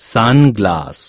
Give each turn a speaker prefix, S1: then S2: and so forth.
S1: sunglass.